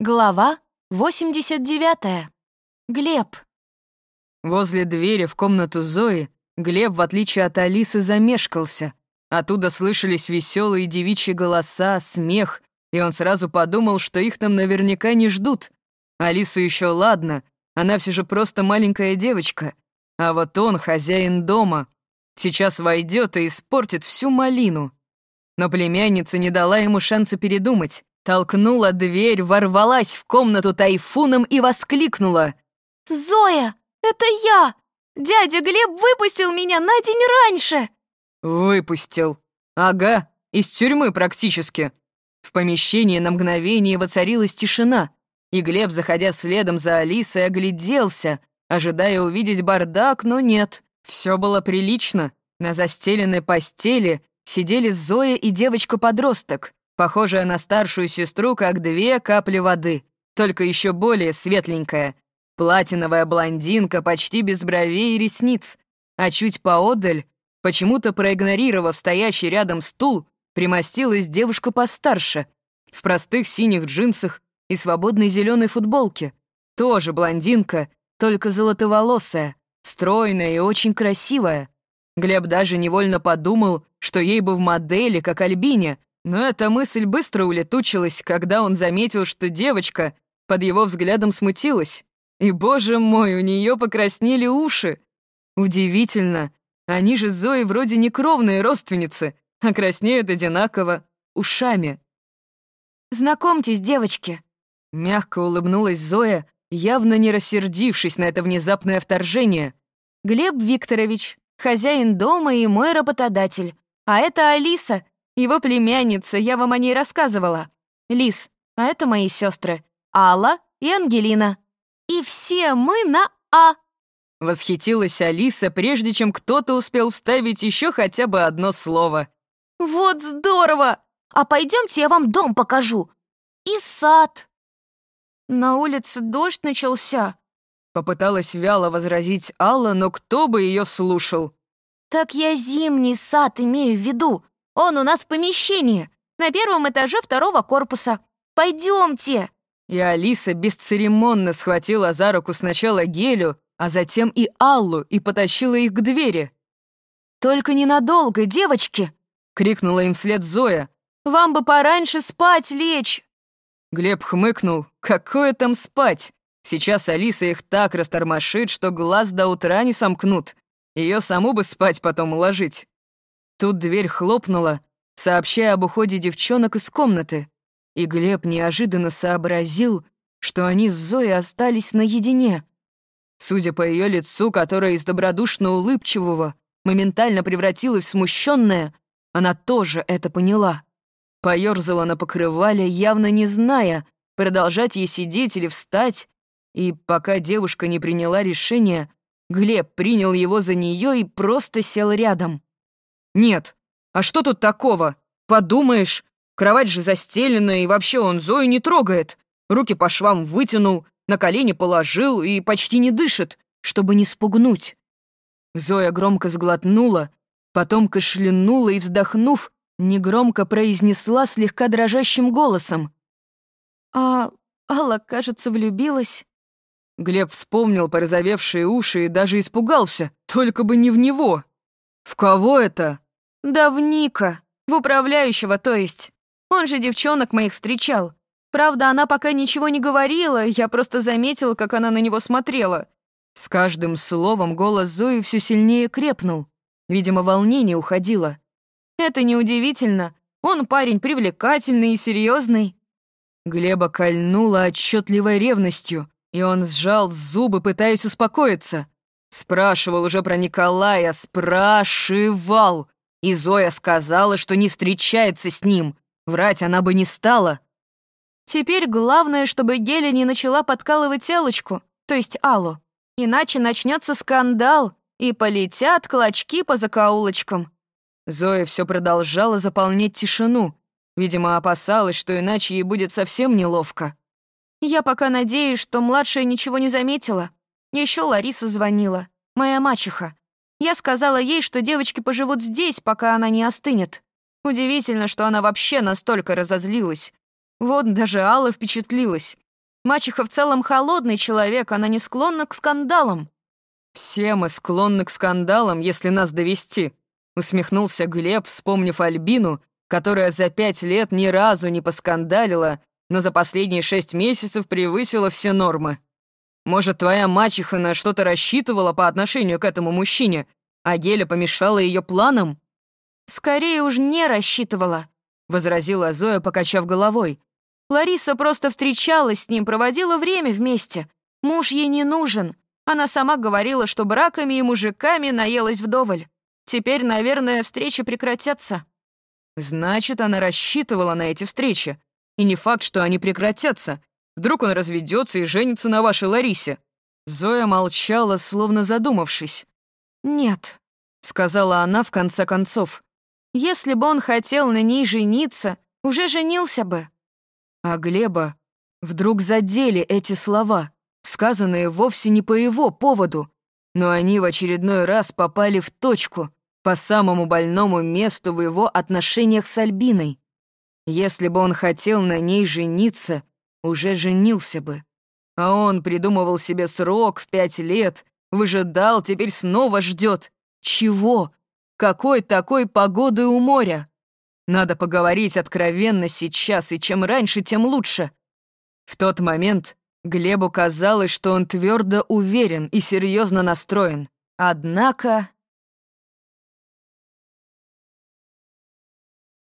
Глава 89. Глеб. Возле двери в комнату Зои Глеб, в отличие от Алисы, замешкался. Оттуда слышались веселые девичьи голоса, смех, и он сразу подумал, что их там наверняка не ждут. Алису еще ладно, она все же просто маленькая девочка. А вот он хозяин дома. Сейчас войдет и испортит всю малину. Но племянница не дала ему шанса передумать. Толкнула дверь, ворвалась в комнату тайфуном и воскликнула. «Зоя, это я! Дядя Глеб выпустил меня на день раньше!» «Выпустил. Ага, из тюрьмы практически». В помещении на мгновение воцарилась тишина, и Глеб, заходя следом за Алисой, огляделся, ожидая увидеть бардак, но нет. Все было прилично. На застеленной постели сидели Зоя и девочка-подросток похожая на старшую сестру, как две капли воды, только еще более светленькая. Платиновая блондинка, почти без бровей и ресниц. А чуть поодаль, почему-то проигнорировав стоящий рядом стул, примостилась девушка постарше, в простых синих джинсах и свободной зеленой футболке. Тоже блондинка, только золотоволосая, стройная и очень красивая. Глеб даже невольно подумал, что ей бы в модели, как Альбине, но эта мысль быстро улетучилась, когда он заметил, что девочка под его взглядом смутилась. И, боже мой, у нее покраснели уши. Удивительно. Они же с Зоей вроде не кровные родственницы, а краснеют одинаково ушами. «Знакомьтесь, девочки», — мягко улыбнулась Зоя, явно не рассердившись на это внезапное вторжение. «Глеб Викторович, хозяин дома и мой работодатель. А это Алиса, его племянница, я вам о ней рассказывала. Лис, а это мои сестры. Алла и Ангелина. И все мы на «А». Восхитилась Алиса, прежде чем кто-то успел вставить еще хотя бы одно слово. «Вот здорово! А пойдемте я вам дом покажу. И сад». На улице дождь начался. Попыталась вяло возразить Алла, но кто бы ее слушал? «Так я зимний сад имею в виду. Он у нас в помещении, на первом этаже второго корпуса. Пойдемте!» И Алиса бесцеремонно схватила за руку сначала Гелю, а затем и Аллу и потащила их к двери. «Только ненадолго, девочки!» — крикнула им вслед Зоя. «Вам бы пораньше спать лечь!» Глеб хмыкнул. «Какое там спать? Сейчас Алиса их так растормошит, что глаз до утра не сомкнут. Ее саму бы спать потом уложить». Тут дверь хлопнула, сообщая об уходе девчонок из комнаты, и Глеб неожиданно сообразил, что они с Зоей остались наедине. Судя по ее лицу, которое из добродушно улыбчивого моментально превратилось в смущенное, она тоже это поняла. Поёрзала на покрывале, явно не зная, продолжать ей сидеть или встать, и пока девушка не приняла решение, Глеб принял его за нее и просто сел рядом. «Нет, а что тут такого? Подумаешь, кровать же застелена, и вообще он Зою не трогает. Руки по швам вытянул, на колени положил и почти не дышит, чтобы не спугнуть». Зоя громко сглотнула, потом кашлянула и, вздохнув, негромко произнесла слегка дрожащим голосом. «А Алла, кажется, влюбилась». Глеб вспомнил порозовевшие уши и даже испугался, только бы не в него. «В кого это?» «Да в Ника. В управляющего, то есть. Он же девчонок моих встречал. Правда, она пока ничего не говорила, я просто заметила, как она на него смотрела». С каждым словом голос Зои все сильнее крепнул. Видимо, волнение уходило. «Это неудивительно. Он парень привлекательный и серьезный. Глеба кольнула отчетливой ревностью, и он сжал зубы, пытаясь успокоиться. Спрашивал уже про Николая, спрашивал. И Зоя сказала, что не встречается с ним. Врать она бы не стала. Теперь главное, чтобы Геля не начала подкалывать телочку, то есть Аллу. Иначе начнется скандал, и полетят клочки по закоулочкам. Зоя все продолжала заполнять тишину. Видимо, опасалась, что иначе ей будет совсем неловко. Я пока надеюсь, что младшая ничего не заметила. Еще Лариса звонила, моя мачеха. Я сказала ей, что девочки поживут здесь, пока она не остынет. Удивительно, что она вообще настолько разозлилась. Вот даже Алла впечатлилась. Мачеха в целом холодный человек, она не склонна к скандалам». «Все мы склонны к скандалам, если нас довести», — усмехнулся Глеб, вспомнив Альбину, которая за пять лет ни разу не поскандалила, но за последние шесть месяцев превысила все нормы. Может, твоя мачеха на что-то рассчитывала по отношению к этому мужчине, а Геля помешала ее планам?» «Скорее уж не рассчитывала», — возразила Зоя, покачав головой. «Лариса просто встречалась с ним, проводила время вместе. Муж ей не нужен. Она сама говорила, что браками и мужиками наелась вдоволь. Теперь, наверное, встречи прекратятся». «Значит, она рассчитывала на эти встречи. И не факт, что они прекратятся. Вдруг он разведется и женится на вашей Ларисе». Зоя молчала, словно задумавшись. «Нет», — сказала она в конце концов. «Если бы он хотел на ней жениться, уже женился бы». А Глеба вдруг задели эти слова, сказанные вовсе не по его поводу, но они в очередной раз попали в точку, по самому больному месту в его отношениях с Альбиной. Если бы он хотел на ней жениться, уже женился бы. А он придумывал себе срок в пять лет, выжидал, теперь снова ждет. Чего? Какой такой погоды у моря? Надо поговорить откровенно сейчас, и чем раньше, тем лучше. В тот момент Глебу казалось, что он твердо уверен и серьезно настроен. Однако